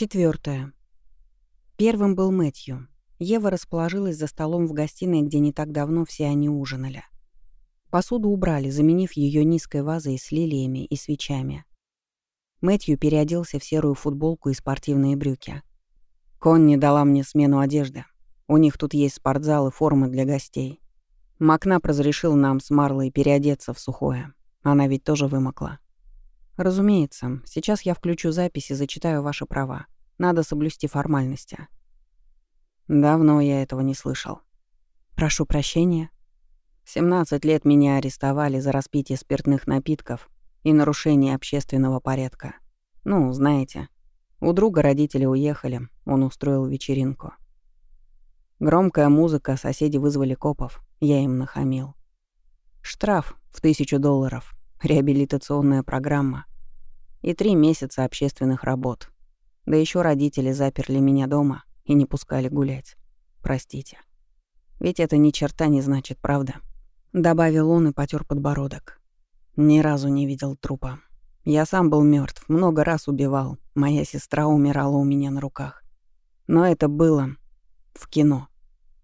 Четвертое. Первым был Мэтью. Ева расположилась за столом в гостиной, где не так давно все они ужинали. Посуду убрали, заменив ее низкой вазой с лилиями и свечами. Мэтью переоделся в серую футболку и спортивные брюки. Конни дала мне смену одежды. У них тут есть спортзал и формы для гостей. Макнап разрешил нам с Марлой переодеться в сухое. Она ведь тоже вымокла. Разумеется, сейчас я включу запись и зачитаю ваши права. Надо соблюсти формальности. Давно я этого не слышал. Прошу прощения. 17 лет меня арестовали за распитие спиртных напитков и нарушение общественного порядка. Ну, знаете, у друга родители уехали, он устроил вечеринку. Громкая музыка, соседи вызвали копов, я им нахамил. Штраф в тысячу долларов, реабилитационная программа и три месяца общественных работ. Да еще родители заперли меня дома и не пускали гулять. Простите. Ведь это ни черта не значит, правда? Добавил он и потер подбородок. Ни разу не видел трупа. Я сам был мертв, много раз убивал. Моя сестра умирала у меня на руках. Но это было в кино.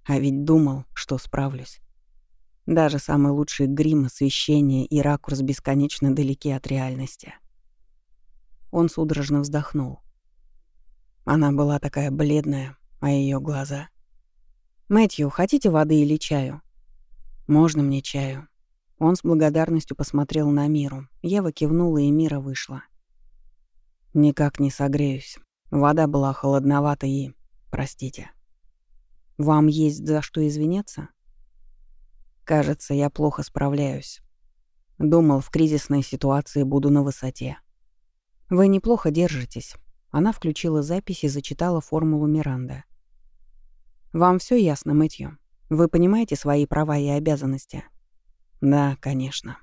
А ведь думал, что справлюсь. Даже самый лучший грим, освещение и ракурс бесконечно далеки от реальности. Он судорожно вздохнул. Она была такая бледная, а ее глаза... «Мэтью, хотите воды или чаю?» «Можно мне чаю?» Он с благодарностью посмотрел на Миру. Ева кивнула, и Мира вышла. «Никак не согреюсь. Вода была холодновата и... Простите. Вам есть за что извиняться?» «Кажется, я плохо справляюсь. Думал, в кризисной ситуации буду на высоте. Вы неплохо держитесь». Она включила запись и зачитала формулу Миранда. «Вам все ясно, Мэтью? Вы понимаете свои права и обязанности?» Да, конечно.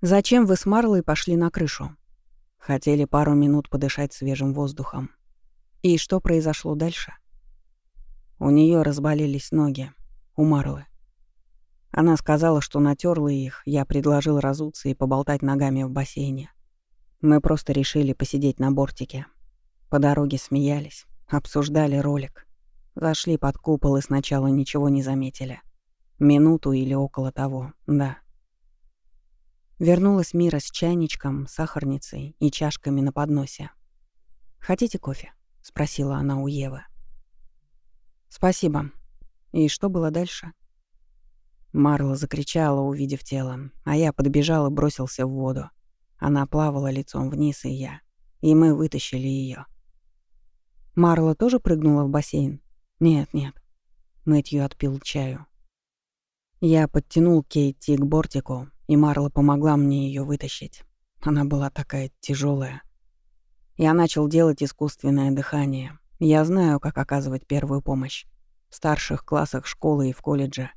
Зачем вы с Марлой пошли на крышу? Хотели пару минут подышать свежим воздухом. И что произошло дальше? У нее разболелись ноги. У Марлы. Она сказала, что натерла их, я предложил разуться и поболтать ногами в бассейне. Мы просто решили посидеть на бортике. По дороге смеялись, обсуждали ролик. Зашли под купол и сначала ничего не заметили. Минуту или около того, да. Вернулась Мира с чайничком, сахарницей и чашками на подносе. «Хотите кофе?» — спросила она у Евы. «Спасибо. И что было дальше?» Марла закричала, увидев тело, а я подбежал и бросился в воду. Она плавала лицом вниз, и я. И мы вытащили ее. Марла тоже прыгнула в бассейн? Нет, нет. Мэтью отпил чаю. Я подтянул Кейти к бортику, и Марла помогла мне ее вытащить. Она была такая тяжелая. Я начал делать искусственное дыхание. Я знаю, как оказывать первую помощь. В старших классах школы и в колледже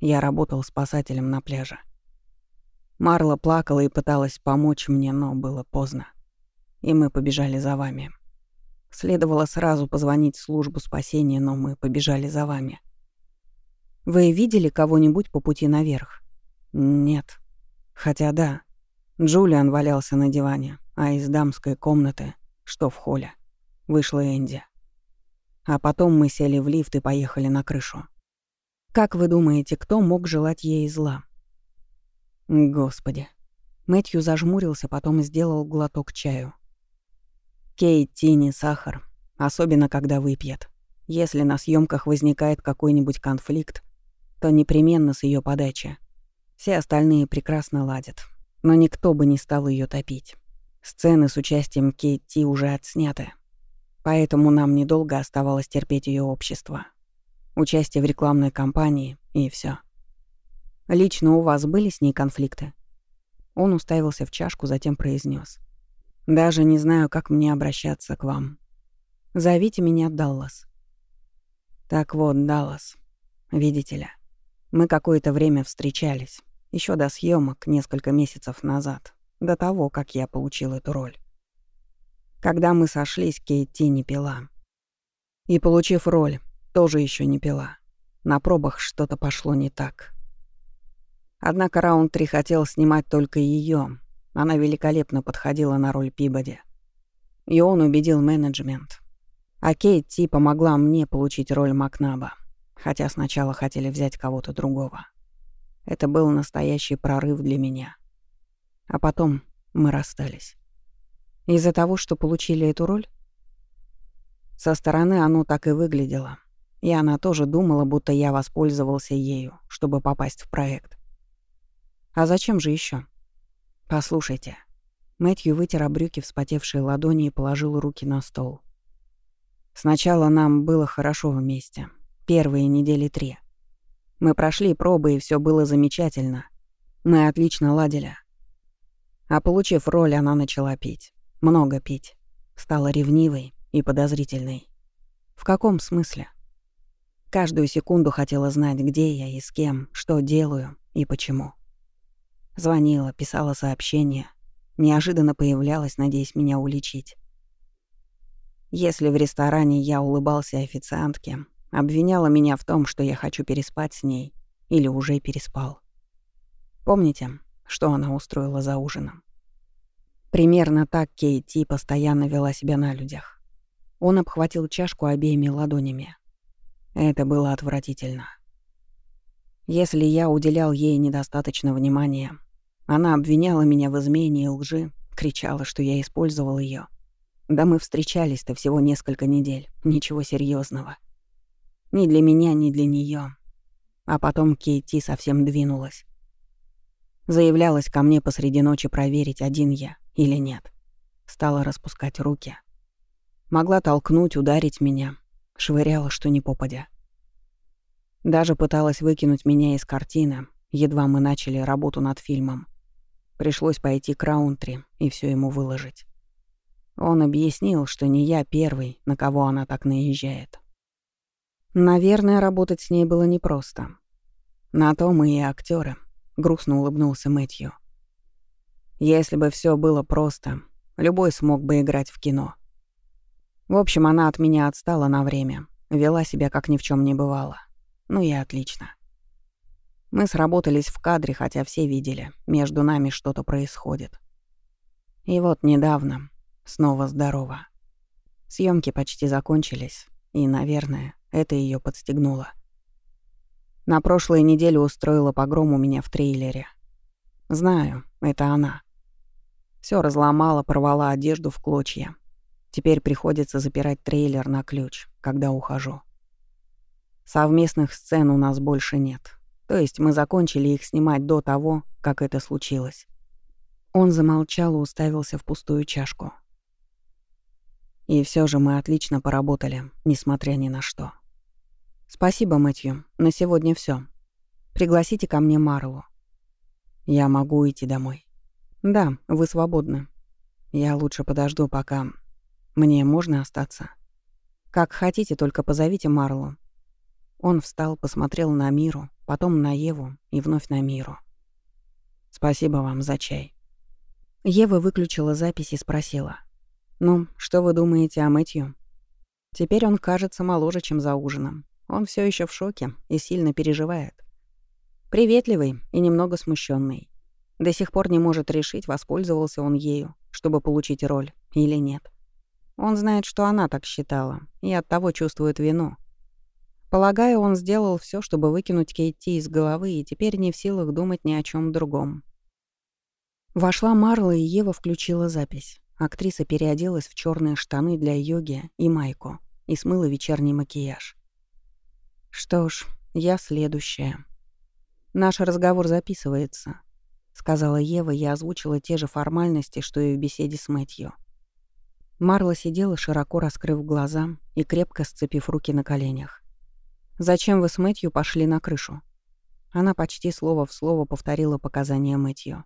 я работал спасателем на пляже. Марла плакала и пыталась помочь мне, но было поздно. И мы побежали за вами. Следовало сразу позвонить в службу спасения, но мы побежали за вами. Вы видели кого-нибудь по пути наверх? Нет. Хотя да. Джулиан валялся на диване, а из дамской комнаты, что в холле, вышла Энди. А потом мы сели в лифт и поехали на крышу. Как вы думаете, кто мог желать ей зла? Господи. Мэтью зажмурился, потом сделал глоток чаю. Кейт, Тини, сахар. Особенно, когда выпьет. Если на съемках возникает какой-нибудь конфликт, то непременно с ее подачи. Все остальные прекрасно ладят, но никто бы не стал ее топить. Сцены с участием Кейти уже отсняты, поэтому нам недолго оставалось терпеть ее общество. Участие в рекламной кампании и все. Лично у вас были с ней конфликты? Он уставился в чашку, затем произнес: «Даже не знаю, как мне обращаться к вам. Зовите меня Даллас». Так вот, Даллас, видите ли, мы какое-то время встречались, еще до съемок несколько месяцев назад, до того, как я получил эту роль. Когда мы сошлись, Кейти не пила. И, получив роль, тоже еще не пила. На пробах что-то пошло не так. Однако раунд 3 хотел снимать только ее. Она великолепно подходила на роль Пибоди. И он убедил менеджмент. А Кейт Ти помогла мне получить роль Макнаба, хотя сначала хотели взять кого-то другого. Это был настоящий прорыв для меня. А потом мы расстались. Из-за того, что получили эту роль? Со стороны оно так и выглядело. И она тоже думала, будто я воспользовался ею, чтобы попасть в проект. А зачем же еще? Послушайте. Мэтью вытер о брюки вспотевшие ладони и положил руки на стол. Сначала нам было хорошо вместе. Первые недели три. Мы прошли пробы, и все было замечательно. Мы отлично ладили. А получив роль, она начала пить. Много пить. Стала ревнивой и подозрительной. В каком смысле? Каждую секунду хотела знать, где я и с кем, что делаю и почему. Звонила, писала сообщения. Неожиданно появлялась, надеясь меня уличить. Если в ресторане я улыбался официантке, обвиняла меня в том, что я хочу переспать с ней или уже переспал. Помните, что она устроила за ужином? Примерно так Кейти постоянно вела себя на людях. Он обхватил чашку обеими ладонями. Это было отвратительно. Если я уделял ей недостаточно внимания, она обвиняла меня в измене и лжи, кричала, что я использовал ее. Да мы встречались-то всего несколько недель, ничего серьезного. Ни для меня, ни для нее. А потом Кейти совсем двинулась. Заявлялась ко мне посреди ночи проверить, один я или нет. Стала распускать руки. Могла толкнуть, ударить меня, Швыряла, что не попадя. Даже пыталась выкинуть меня из картины, едва мы начали работу над фильмом. Пришлось пойти к Раунтри и все ему выложить. Он объяснил, что не я первый, на кого она так наезжает. Наверное, работать с ней было непросто. На то мы и актеры, грустно улыбнулся Мэтью. Если бы все было просто, любой смог бы играть в кино. В общем, она от меня отстала на время, вела себя как ни в чем не бывало. Ну и отлично. Мы сработались в кадре, хотя все видели, между нами что-то происходит. И вот недавно, снова здорово. Съемки почти закончились, и, наверное, это ее подстегнуло. На прошлой неделе устроила погром у меня в трейлере. Знаю, это она. Все разломала, порвала одежду в клочья, Теперь приходится запирать трейлер на ключ, когда ухожу. Совместных сцен у нас больше нет. То есть мы закончили их снимать до того, как это случилось. Он замолчал и уставился в пустую чашку. И все же мы отлично поработали, несмотря ни на что. Спасибо, Мэтью. На сегодня все. Пригласите ко мне Марлу. Я могу идти домой. Да, вы свободны. Я лучше подожду, пока мне можно остаться? Как хотите, только позовите Марлу. Он встал, посмотрел на Миру, потом на Еву и вновь на Миру. Спасибо вам за чай. Ева выключила запись и спросила. «Ну, что вы думаете о Мэтью?» Теперь он кажется моложе, чем за ужином. Он все еще в шоке и сильно переживает. Приветливый и немного смущенный. До сих пор не может решить, воспользовался он ею, чтобы получить роль или нет. Он знает, что она так считала, и оттого чувствует вину. Полагаю, он сделал все, чтобы выкинуть Кейти из головы, и теперь не в силах думать ни о чем другом. Вошла Марла, и Ева включила запись. Актриса переоделась в черные штаны для йоги и майку и смыла вечерний макияж. «Что ж, я следующая. Наш разговор записывается», — сказала Ева и озвучила те же формальности, что и в беседе с Мэтью. Марла сидела, широко раскрыв глаза и крепко сцепив руки на коленях. «Зачем вы с Мэтью пошли на крышу?» Она почти слово в слово повторила показания Мэтью.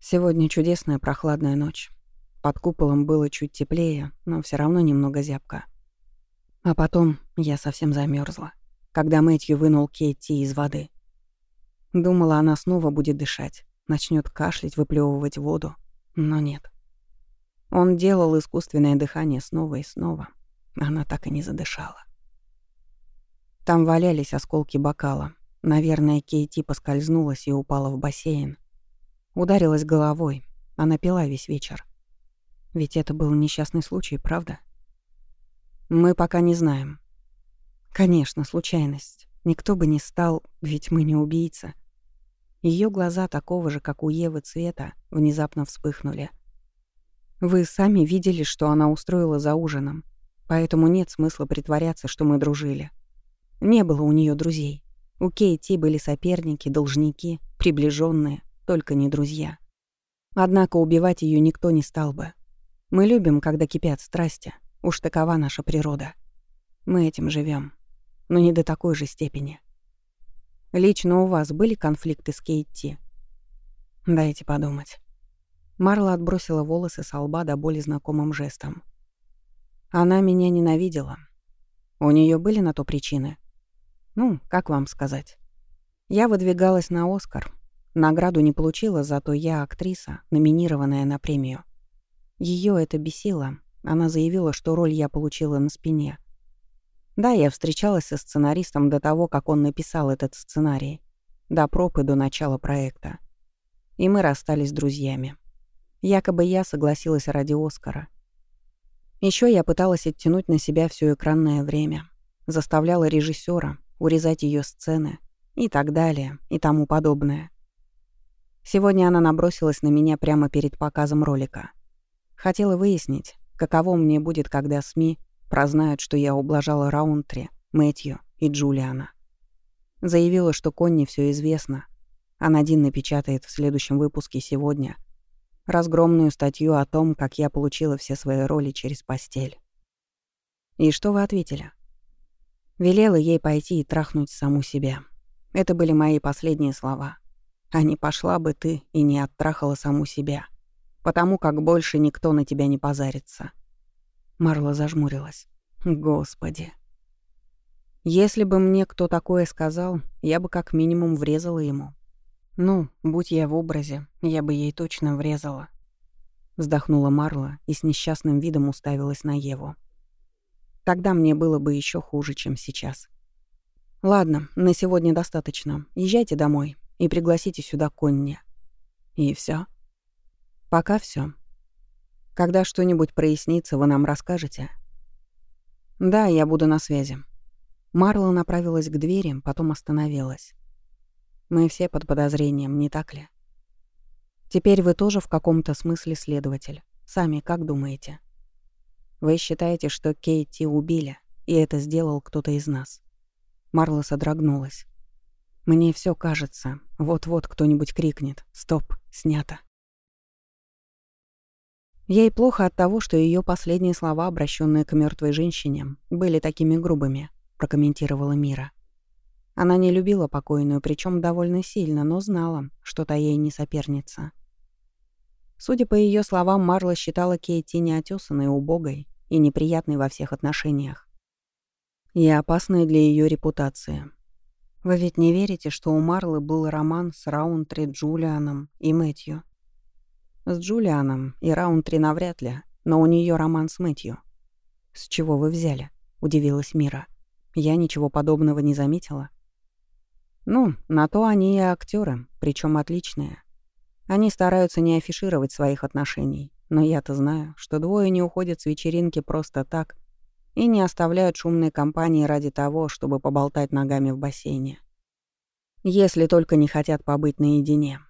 «Сегодня чудесная прохладная ночь. Под куполом было чуть теплее, но все равно немного зябко. А потом я совсем замерзла, когда Мэтью вынул Кейти из воды. Думала, она снова будет дышать, начнет кашлять, выплевывать воду, но нет. Он делал искусственное дыхание снова и снова. Она так и не задышала. Там валялись осколки бокала. Наверное, Кейти поскользнулась и упала в бассейн. Ударилась головой. Она пила весь вечер. Ведь это был несчастный случай, правда? Мы пока не знаем. Конечно, случайность. Никто бы не стал, ведь мы не убийца. Ее глаза такого же, как у Евы цвета, внезапно вспыхнули. Вы сами видели, что она устроила за ужином, поэтому нет смысла притворяться, что мы дружили. Не было у нее друзей. У Кейти были соперники, должники, приближенные, только не друзья. Однако убивать ее никто не стал бы. Мы любим, когда кипят страсти. Уж такова наша природа. Мы этим живем, но не до такой же степени. Лично у вас были конфликты с Кейти? Дайте подумать. Марла отбросила волосы с лба до боли знакомым жестом. Она меня ненавидела. У нее были на то причины? Ну, как вам сказать? Я выдвигалась на Оскар. Награду не получила, зато я актриса, номинированная на премию. Ее это бесило. Она заявила, что роль я получила на спине — да, я встречалась со сценаристом до того, как он написал этот сценарий. До проб и до начала проекта. И мы расстались друзьями. Якобы я согласилась ради Оскара. Еще я пыталась оттянуть на себя все экранное время. Заставляла режиссера урезать ее сцены и так далее, и тому подобное. Сегодня она набросилась на меня прямо перед показом ролика. Хотела выяснить, каково мне будет, когда СМИ Прознают, что я ублажала Раунтри, Мэтью и Джулиана. Заявила, что Конни все известно. А Надин напечатает в следующем выпуске сегодня разгромную статью о том, как я получила все свои роли через постель. И что вы ответили? Велела ей пойти и трахнуть саму себя. Это были мои последние слова. А не пошла бы ты и не оттрахала саму себя, потому как больше никто на тебя не позарится. Марла зажмурилась. Господи. Если бы мне кто такое сказал, я бы как минимум врезала ему. Ну, будь я в образе, я бы ей точно врезала. Вздохнула Марла и с несчастным видом уставилась на Еву. Тогда мне было бы еще хуже, чем сейчас. Ладно, на сегодня достаточно. Езжайте домой и пригласите сюда Конни. И все. Пока все. Когда что-нибудь прояснится, вы нам расскажете?» «Да, я буду на связи». Марла направилась к двери, потом остановилась. «Мы все под подозрением, не так ли?» «Теперь вы тоже в каком-то смысле следователь. Сами как думаете?» «Вы считаете, что Кейти убили, и это сделал кто-то из нас?» Марла содрогнулась. «Мне все кажется. Вот-вот кто-нибудь крикнет. Стоп, снято». Ей плохо от того, что ее последние слова, обращенные к мертвой женщине, были такими грубыми, прокомментировала Мира. Она не любила покойную, причем довольно сильно, но знала, что та ей не соперница. Судя по ее словам, Марла считала Кейти неотесанной, убогой и неприятной во всех отношениях. И опасной для ее репутации. Вы ведь не верите, что у Марлы был роман с Раунтри Джулианом и Мэтью? С Джулианом и Раунтри навряд ли, но у нее роман с Мэтью. «С чего вы взяли?» — удивилась Мира. «Я ничего подобного не заметила». «Ну, на то они и актеры, причем отличные. Они стараются не афишировать своих отношений, но я-то знаю, что двое не уходят с вечеринки просто так и не оставляют шумной компании ради того, чтобы поболтать ногами в бассейне. Если только не хотят побыть наедине».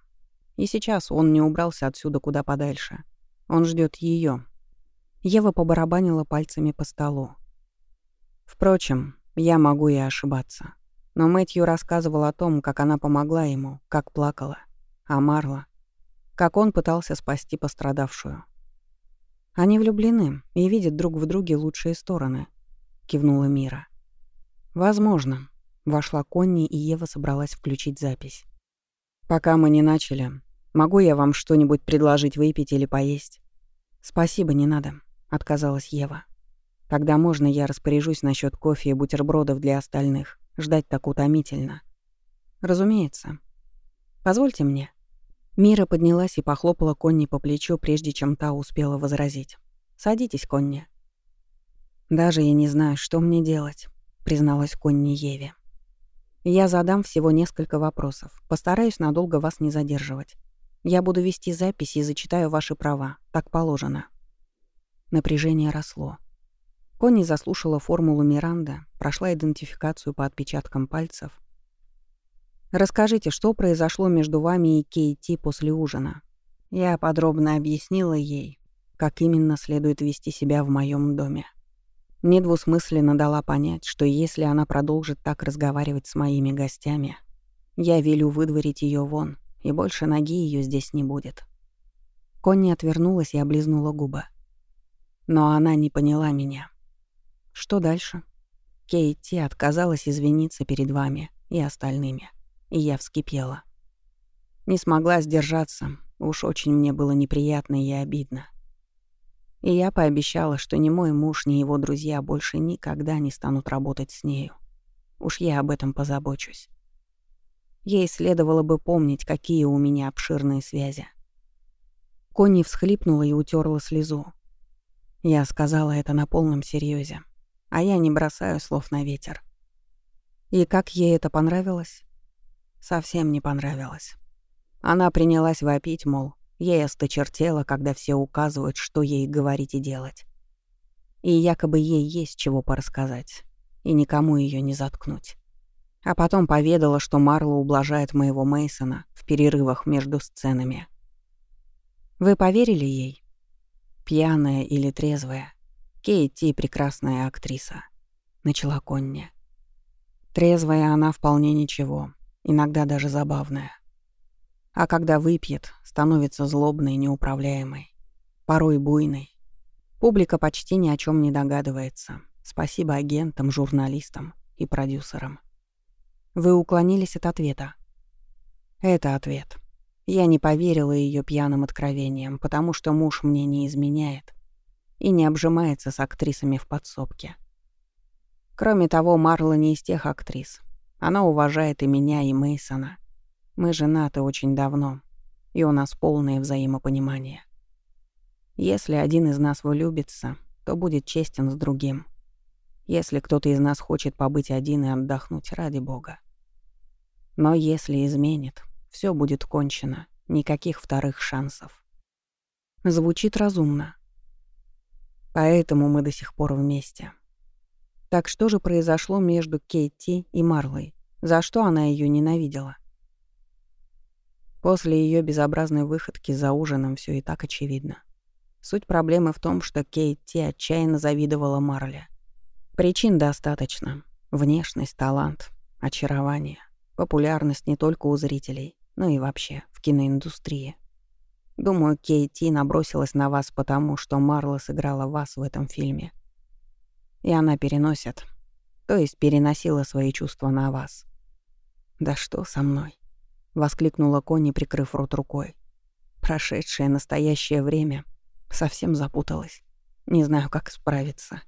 И сейчас он не убрался отсюда куда подальше. Он ждет ее. Ева побарабанила пальцами по столу. Впрочем, я могу и ошибаться. Но Мэтью рассказывал о том, как она помогла ему, как плакала. А Марла, как он пытался спасти пострадавшую. Они влюблены и видят друг в друге лучшие стороны, кивнула Мира. Возможно. Вошла Конни, и Ева собралась включить запись. Пока мы не начали, Могу я вам что-нибудь предложить выпить или поесть?» «Спасибо, не надо», — отказалась Ева. «Тогда можно я распоряжусь насчет кофе и бутербродов для остальных. Ждать так утомительно». «Разумеется. Позвольте мне». Мира поднялась и похлопала Конни по плечу, прежде чем та успела возразить. «Садитесь, Конни». «Даже я не знаю, что мне делать», — призналась Конни Еве. «Я задам всего несколько вопросов. Постараюсь надолго вас не задерживать. Я буду вести записи и зачитаю ваши права. Так положено». Напряжение росло. Конни заслушала формулу Миранда, прошла идентификацию по отпечаткам пальцев. «Расскажите, что произошло между вами и Кейти после ужина?» Я подробно объяснила ей, как именно следует вести себя в моем доме. Недвусмысленно дала понять, что если она продолжит так разговаривать с моими гостями, я велю выдворить ее вон, и больше ноги ее здесь не будет. Конни отвернулась и облизнула губы. Но она не поняла меня. Что дальше? Кейти отказалась извиниться перед вами и остальными, и я вскипела. Не смогла сдержаться, уж очень мне было неприятно и обидно. И я пообещала, что ни мой муж, ни его друзья больше никогда не станут работать с нею. Уж я об этом позабочусь. Ей следовало бы помнить, какие у меня обширные связи. Конни всхлипнула и утерла слезу. Я сказала это на полном серьезе а я не бросаю слов на ветер. И как ей это понравилось? Совсем не понравилось. Она принялась вопить, мол, ей осточертело, когда все указывают, что ей говорить и делать. И якобы ей есть чего порассказать, и никому ее не заткнуть. А потом поведала, что Марло ублажает моего Мейсона в перерывах между сценами. Вы поверили ей? Пьяная или трезвая? Кейти — прекрасная актриса», — начала Конни. Трезвая она вполне ничего, иногда даже забавная. А когда выпьет, становится злобной, неуправляемой, порой буйной. Публика почти ни о чем не догадывается. Спасибо агентам, журналистам и продюсерам. Вы уклонились от ответа. Это ответ. Я не поверила ее пьяным откровениям, потому что муж мне не изменяет, и не обжимается с актрисами в подсобке. Кроме того, Марла не из тех актрис. Она уважает и меня, и Мейсона. Мы женаты очень давно, и у нас полное взаимопонимание. Если один из нас влюбится, то будет честен с другим. Если кто-то из нас хочет побыть один и отдохнуть, ради бога. Но если изменит, все будет кончено, никаких вторых шансов. Звучит разумно. Поэтому мы до сих пор вместе. Так что же произошло между Кейти и Марлой? За что она ее ненавидела? После ее безобразной выходки за ужином все и так очевидно. Суть проблемы в том, что Кейти отчаянно завидовала Марле. Причин достаточно. Внешность, талант, очарование, популярность не только у зрителей, но и вообще в киноиндустрии. Думаю, Кейти набросилась на вас потому, что Марла сыграла вас в этом фильме. И она переносит, то есть переносила свои чувства на вас. «Да что со мной?» — воскликнула Конни, прикрыв рот рукой. Прошедшее настоящее время совсем запуталась. Не знаю, как справиться.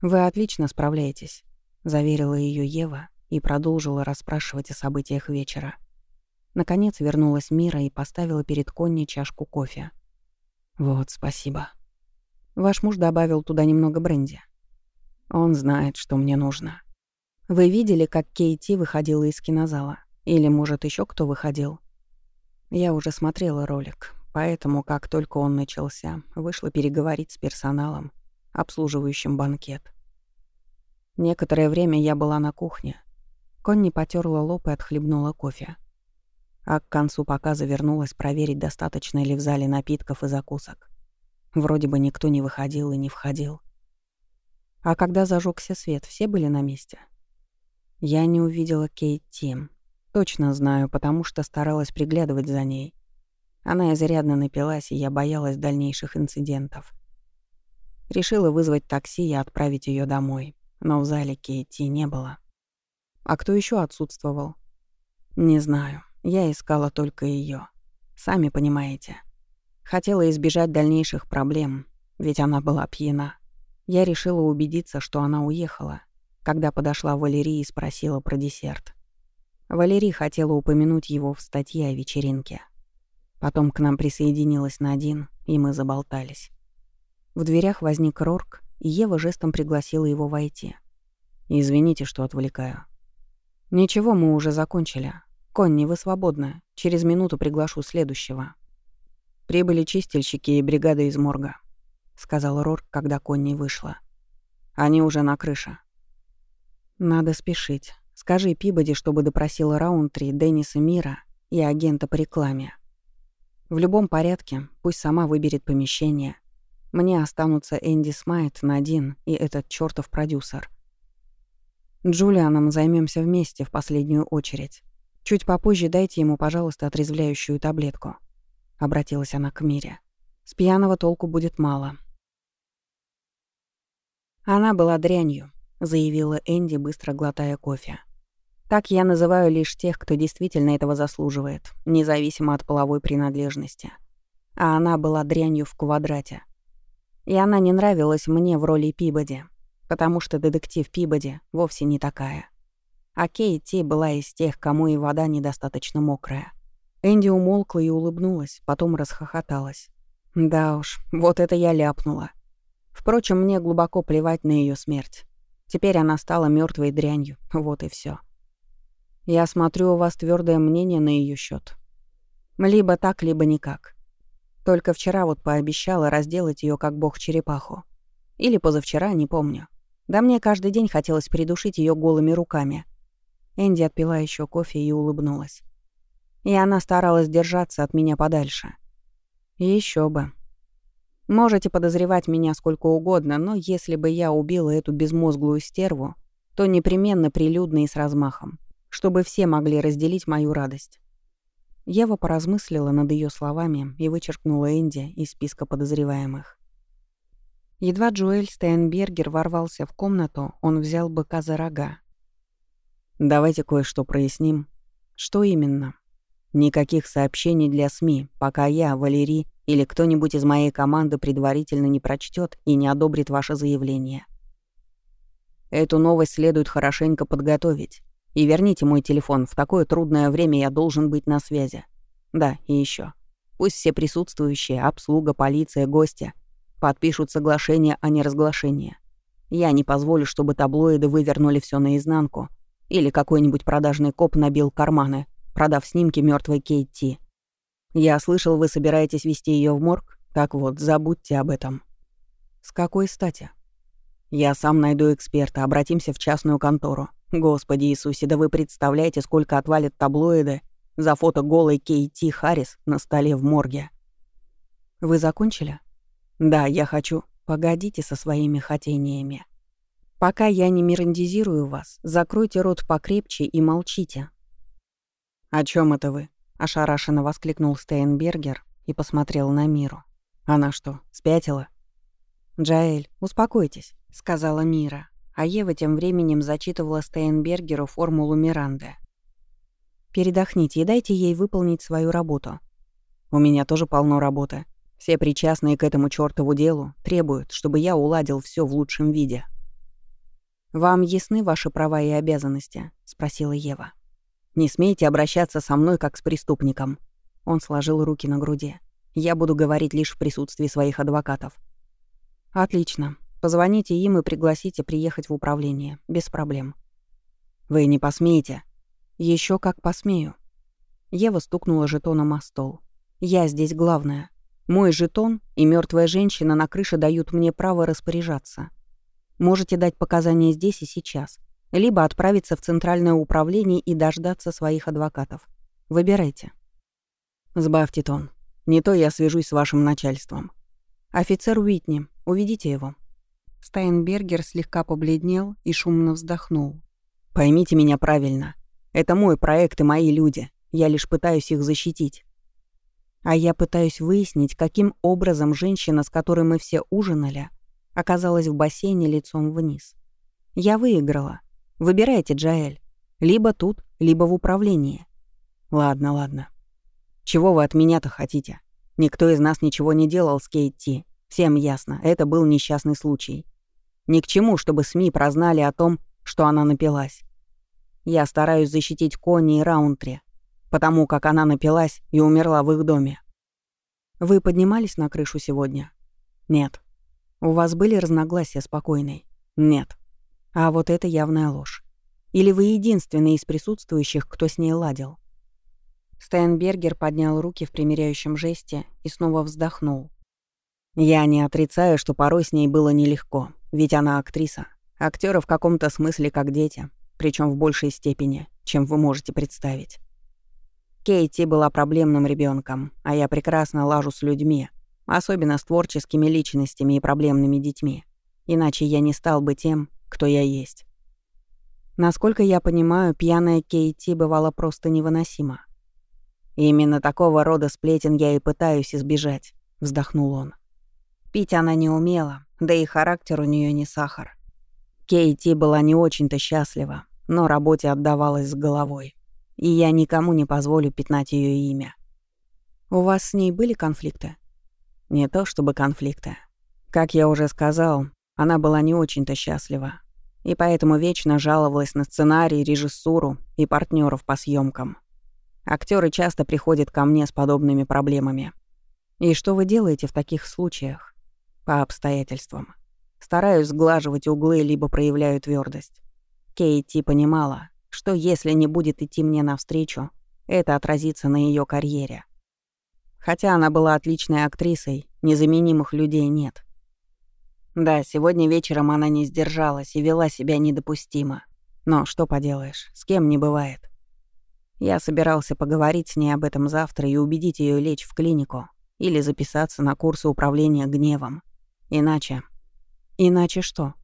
«Вы отлично справляетесь», — заверила ее Ева и продолжила расспрашивать о событиях вечера. Наконец вернулась Мира и поставила перед Конни чашку кофе. «Вот, спасибо. Ваш муж добавил туда немного бренди. Он знает, что мне нужно. Вы видели, как Кейти выходила из кинозала? Или, может, еще кто выходил? Я уже смотрела ролик, поэтому, как только он начался, вышла переговорить с персоналом, обслуживающим банкет. Некоторое время я была на кухне. Конни потерла лоб и отхлебнула кофе а к концу показа вернулась проверить, достаточно ли в зале напитков и закусок. Вроде бы никто не выходил и не входил. А когда зажегся свет, все были на месте. Я не увидела Кейт Тим. Точно знаю, потому что старалась приглядывать за ней. Она изрядно напилась, и я боялась дальнейших инцидентов. Решила вызвать такси и отправить ее домой, но в зале Кейти не было. А кто еще отсутствовал? Не знаю. Я искала только ее. Сами понимаете. Хотела избежать дальнейших проблем, ведь она была пьяна. Я решила убедиться, что она уехала, когда подошла Валерия и спросила про десерт. Валерий хотела упомянуть его в статье о вечеринке. Потом к нам присоединилась Надин, и мы заболтались. В дверях возник Рорк, и Ева жестом пригласила его войти. «Извините, что отвлекаю». «Ничего, мы уже закончили. «Конни, вы свободны. Через минуту приглашу следующего». «Прибыли чистильщики и бригада из морга», — сказал Рорк, когда Конни вышла. Они уже на крыше. Надо спешить. Скажи Пибоди, чтобы допросила Раунтри, Денниса Мира и агента по рекламе. В любом порядке, пусть сама выберет помещение. Мне останутся Энди Смайт, Надин и этот чертов продюсер. Джулианом займемся вместе в последнюю очередь. Чуть попозже дайте ему, пожалуйста, отрезвляющую таблетку. Обратилась она к Мире. С пьяного толку будет мало. Она была дрянью, заявила Энди, быстро глотая кофе. Так я называю лишь тех, кто действительно этого заслуживает, независимо от половой принадлежности. А она была дрянью в квадрате. И она не нравилась мне в роли Пибоди, потому что детектив Пибоди вовсе не такая. А Кейти была из тех, кому и вода недостаточно мокрая. Энди умолкла и улыбнулась, потом расхохоталась. Да уж, вот это я ляпнула. Впрочем, мне глубоко плевать на ее смерть. Теперь она стала мертвой дрянью, вот и все. Я смотрю, у вас твердое мнение на ее счет. Либо так, либо никак. Только вчера вот пообещала разделать ее как бог черепаху. Или позавчера, не помню. Да мне каждый день хотелось придушить ее голыми руками. Энди отпила еще кофе и улыбнулась. И она старалась держаться от меня подальше. Еще бы. Можете подозревать меня сколько угодно, но если бы я убила эту безмозглую стерву, то непременно прилюдно и с размахом, чтобы все могли разделить мою радость. Ева поразмыслила над ее словами и вычеркнула Энди из списка подозреваемых. Едва Джоэль Стейнбергер ворвался в комнату, он взял быка за рога. «Давайте кое-что проясним». «Что именно?» «Никаких сообщений для СМИ, пока я, Валерий или кто-нибудь из моей команды предварительно не прочтет и не одобрит ваше заявление. Эту новость следует хорошенько подготовить. И верните мой телефон, в такое трудное время я должен быть на связи. Да, и еще. Пусть все присутствующие, обслуга, полиция, гости, подпишут соглашение о неразглашении. Я не позволю, чтобы таблоиды вывернули все наизнанку, или какой-нибудь продажный коп набил карманы, продав снимки мертвой Кейти. Я слышал, вы собираетесь вести ее в морг? Так вот, забудьте об этом. С какой стати? Я сам найду эксперта, обратимся в частную контору. Господи Иисусе, да вы представляете, сколько отвалят таблоиды за фото голой Кейти Харрис на столе в морге. Вы закончили? Да, я хочу. Погодите со своими хотениями. Пока я не мирандизирую вас, закройте рот покрепче и молчите. О чем это вы? Ошарашенно воскликнул Стейнбергер и посмотрел на Миру. «Она что, спятила?» «Джаэль, успокойтесь», — сказала Мира, а Ева тем временем зачитывала Стейнбергеру формулу Миранды. «Передохните и дайте ей выполнить свою работу. У меня тоже полно работы. Все причастные к этому чёртову делу требуют, чтобы я уладил все в лучшем виде». «Вам ясны ваши права и обязанности?» — спросила Ева. Не смейте обращаться со мной как с преступником». Он сложил руки на груди. «Я буду говорить лишь в присутствии своих адвокатов». «Отлично. Позвоните им и пригласите приехать в управление. Без проблем». «Вы не посмеете?» Еще как посмею». Ева стукнула жетоном о стол. «Я здесь главная. Мой жетон и мертвая женщина на крыше дают мне право распоряжаться. Можете дать показания здесь и сейчас либо отправиться в центральное управление и дождаться своих адвокатов. Выбирайте. Сбавьте тон. Не то я свяжусь с вашим начальством. Офицер Уитни, уведите его. Стайнбергер слегка побледнел и шумно вздохнул. Поймите меня правильно. Это мой проект и мои люди. Я лишь пытаюсь их защитить. А я пытаюсь выяснить, каким образом женщина, с которой мы все ужинали, оказалась в бассейне лицом вниз. Я выиграла. Выбирайте, Джаэль. Либо тут, либо в управлении. Ладно, ладно. Чего вы от меня-то хотите? Никто из нас ничего не делал с Кейти. Всем ясно, это был несчастный случай. Ни к чему, чтобы СМИ прознали о том, что она напилась. Я стараюсь защитить Конни и Раунтри, потому как она напилась и умерла в их доме. Вы поднимались на крышу сегодня? Нет. У вас были разногласия спокойной? Нет. А вот это явная ложь. Или вы единственный из присутствующих, кто с ней ладил? Стайнбергер поднял руки в примиряющем жесте и снова вздохнул. «Я не отрицаю, что порой с ней было нелегко. Ведь она актриса. Актеры в каком-то смысле как дети, причем в большей степени, чем вы можете представить. Кейти была проблемным ребенком, а я прекрасно лажу с людьми, особенно с творческими личностями и проблемными детьми. Иначе я не стал бы тем, кто я есть. Насколько я понимаю, пьяная Кейти бывала просто невыносима. «Именно такого рода сплетен я и пытаюсь избежать», — вздохнул он. Пить она не умела, да и характер у нее не сахар. Кейти была не очень-то счастлива, но работе отдавалась с головой. И я никому не позволю пятнать ее имя. У вас с ней были конфликты? Не то чтобы конфликты. Как я уже сказал, она была не очень-то счастлива. И поэтому вечно жаловалась на сценарий, режиссуру и партнеров по съемкам. Актеры часто приходят ко мне с подобными проблемами. И что вы делаете в таких случаях? По обстоятельствам. Стараюсь сглаживать углы, либо проявляю твердость. Кейти понимала, что если не будет идти мне навстречу, это отразится на ее карьере. Хотя она была отличной актрисой, незаменимых людей нет. Да, сегодня вечером она не сдержалась и вела себя недопустимо. Но что поделаешь, с кем не бывает. Я собирался поговорить с ней об этом завтра и убедить ее лечь в клинику или записаться на курсы управления гневом. Иначе... Иначе что?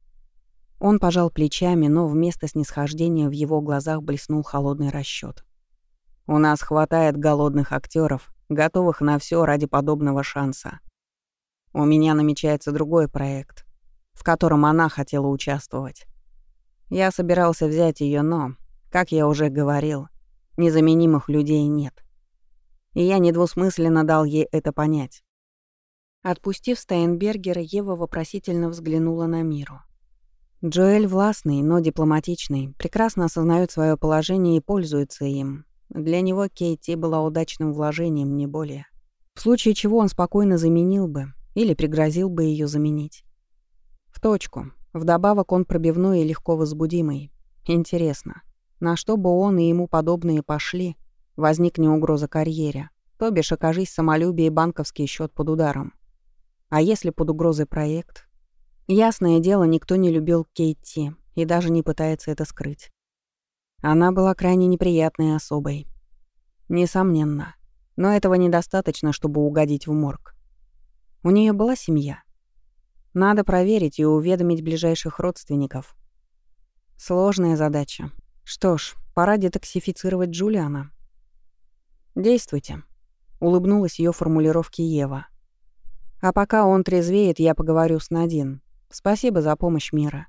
Он пожал плечами, но вместо снисхождения в его глазах блеснул холодный расчёт. У нас хватает голодных актеров, готовых на все ради подобного шанса. У меня намечается другой проект, в котором она хотела участвовать. Я собирался взять ее, но, как я уже говорил, Незаменимых людей нет. И я недвусмысленно дал ей это понять. Отпустив Стайнбергера, Ева вопросительно взглянула на Миру. Джоэль властный, но дипломатичный, прекрасно осознает свое положение и пользуется им. Для него Кейти была удачным вложением, не более. В случае чего он спокойно заменил бы или пригрозил бы ее заменить. В точку. Вдобавок он пробивной и легко возбудимый. Интересно, на что бы он и ему подобные пошли, возникне угроза карьере, то бишь окажись самолюбие и банковский счет под ударом. А если под угрозой проект? Ясное дело, никто не любил Кейти и даже не пытается это скрыть. Она была крайне неприятной особой. Несомненно. Но этого недостаточно, чтобы угодить в морг. У нее была семья. Надо проверить и уведомить ближайших родственников. Сложная задача, что ж, пора детоксифицировать Джулиана. Действуйте. Улыбнулась ее формулировке Ева. А пока он трезвеет, я поговорю с Надин. Спасибо за помощь, Мира.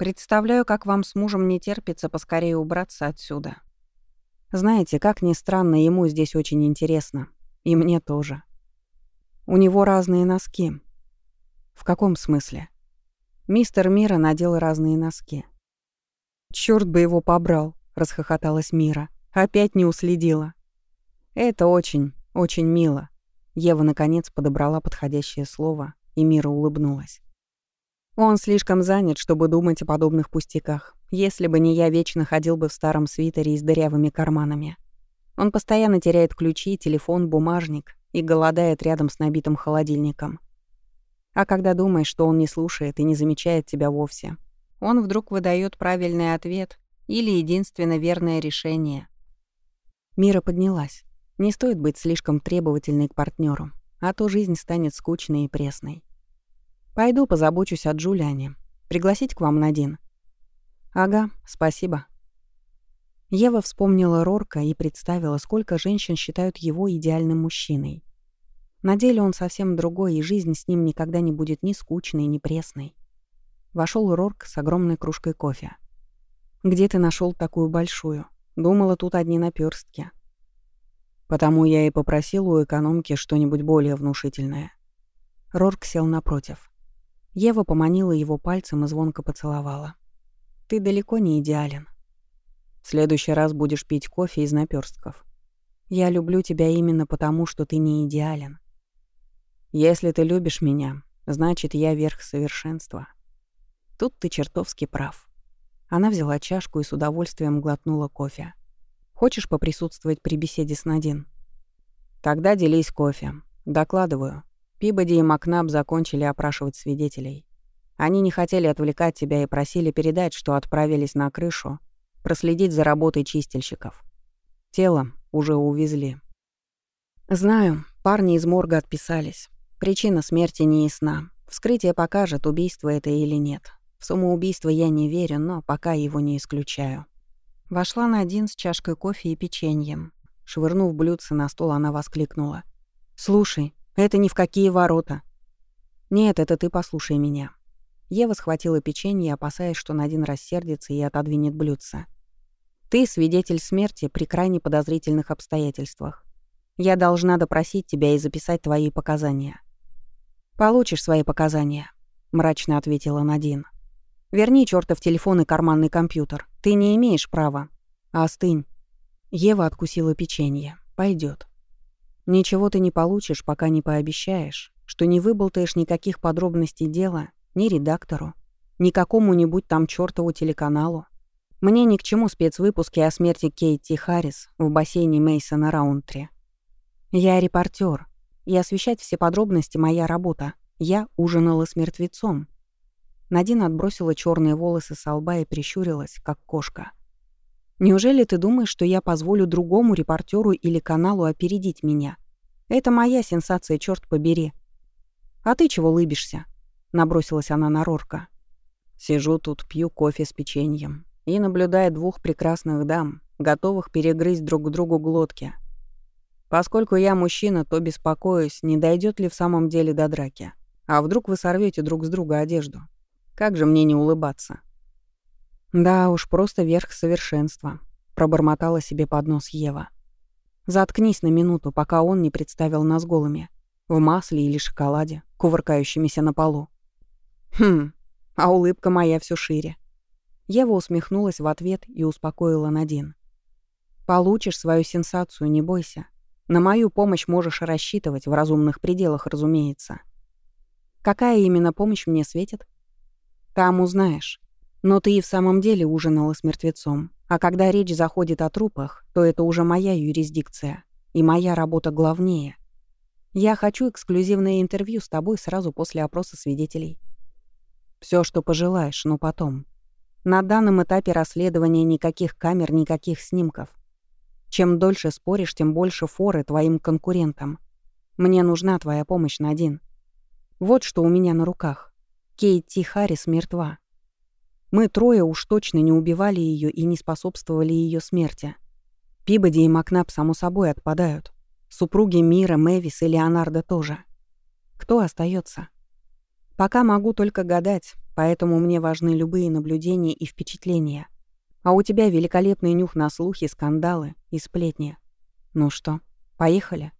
Представляю, как вам с мужем не терпится поскорее убраться отсюда. Знаете, как ни странно, ему здесь очень интересно. И мне тоже. У него разные носки. В каком смысле? Мистер Мира надел разные носки. Черт бы его побрал, расхохоталась Мира. Опять не уследила. Это очень, очень мило. Ева наконец подобрала подходящее слово, и Мира улыбнулась. Он слишком занят, чтобы думать о подобных пустяках. Если бы не я, вечно ходил бы в старом свитере и с дырявыми карманами. Он постоянно теряет ключи, телефон, бумажник и голодает рядом с набитым холодильником. А когда думаешь, что он не слушает и не замечает тебя вовсе, он вдруг выдает правильный ответ или единственно верное решение. Мира поднялась. Не стоит быть слишком требовательной к партнеру, а то жизнь станет скучной и пресной. Пойду позабочусь о Джулиане. Пригласить к вам Надин? Ага, спасибо. Ева вспомнила Рорка и представила, сколько женщин считают его идеальным мужчиной. На деле он совсем другой, и жизнь с ним никогда не будет ни скучной, ни пресной. Вошел Рорк с огромной кружкой кофе. «Где ты нашел такую большую? Думала, тут одни наперстки. Потому я и попросил у экономки что-нибудь более внушительное. Рорк сел напротив. Ева поманила его пальцем и звонко поцеловала. «Ты далеко не идеален. В следующий раз будешь пить кофе из наперстков. Я люблю тебя именно потому, что ты не идеален. Если ты любишь меня, значит, я верх совершенства». Тут ты чертовски прав. Она взяла чашку и с удовольствием глотнула кофе. Хочешь поприсутствовать при беседе с Надин? Тогда делись кофе. Докладываю. Пибоди и Макнаб закончили опрашивать свидетелей. Они не хотели отвлекать тебя и просили передать, что отправились на крышу, проследить за работой чистильщиков. Тело уже увезли. Знаю, парни из морга отписались. Причина смерти не ясна. Вскрытие покажет, убийство это или нет. В самоубийство я не верю, но пока его не исключаю. Вошла Надин с чашкой кофе и печеньем. Швырнув блюдце на стол, она воскликнула. «Слушай, это ни в какие ворота». «Нет, это ты послушай меня». Ева схватила печенье, опасаясь, что Надин рассердится и отодвинет блюдце. «Ты свидетель смерти при крайне подозрительных обстоятельствах. Я должна допросить тебя и записать твои показания». «Получишь свои показания», — мрачно ответила Надин. «Верни чертов телефон и карманный компьютер. Ты не имеешь права. Остынь». Ева откусила печенье. Пойдет. Ничего ты не получишь, пока не пообещаешь, что не выболтаешь никаких подробностей дела ни редактору, ни какому-нибудь там чертову телеканалу. Мне ни к чему спецвыпуски о смерти Кейти Харрис в бассейне Мейсона Раунтри. Я репортер, и освещать все подробности — моя работа. Я ужинала с мертвецом. Надин отбросила черные волосы с лба и прищурилась, как кошка. «Неужели ты думаешь, что я позволю другому репортеру или каналу опередить меня? Это моя сенсация, черт побери. А ты чего лыбишься?» — набросилась она на Рорка. «Сижу тут, пью кофе с печеньем и наблюдаю двух прекрасных дам, готовых перегрызть друг другу глотки. Поскольку я мужчина, то беспокоюсь, не дойдет ли в самом деле до драки. А вдруг вы сорвете друг с друга одежду? Как же мне не улыбаться? Да уж, просто верх совершенства, пробормотала себе под нос Ева. Заткнись на минуту, пока он не представил нас голыми. В масле или шоколаде, кувыркающимися на полу. Хм, а улыбка моя все шире. Ева усмехнулась в ответ и успокоила Надин. «Получишь свою сенсацию, не бойся. На мою помощь можешь рассчитывать, в разумных пределах, разумеется. Какая именно помощь мне светит? Там узнаешь. Но ты и в самом деле ужинала с мертвецом. А когда речь заходит о трупах, то это уже моя юрисдикция. И моя работа главнее. Я хочу эксклюзивное интервью с тобой сразу после опроса свидетелей. Все, что пожелаешь, но потом. На данном этапе расследования никаких камер, никаких снимков. Чем дольше споришь, тем больше форы твоим конкурентам. Мне нужна твоя помощь, Надин. Вот что у меня на руках. Кейти Харрис мертва. Мы трое уж точно не убивали ее и не способствовали ее смерти. Пибоди и Макнап, само собой, отпадают. Супруги Мира, Мэвис и Леонардо тоже. Кто остается? Пока могу только гадать, поэтому мне важны любые наблюдения и впечатления — а у тебя великолепный нюх на слухи, скандалы и сплетни. Ну что, поехали?»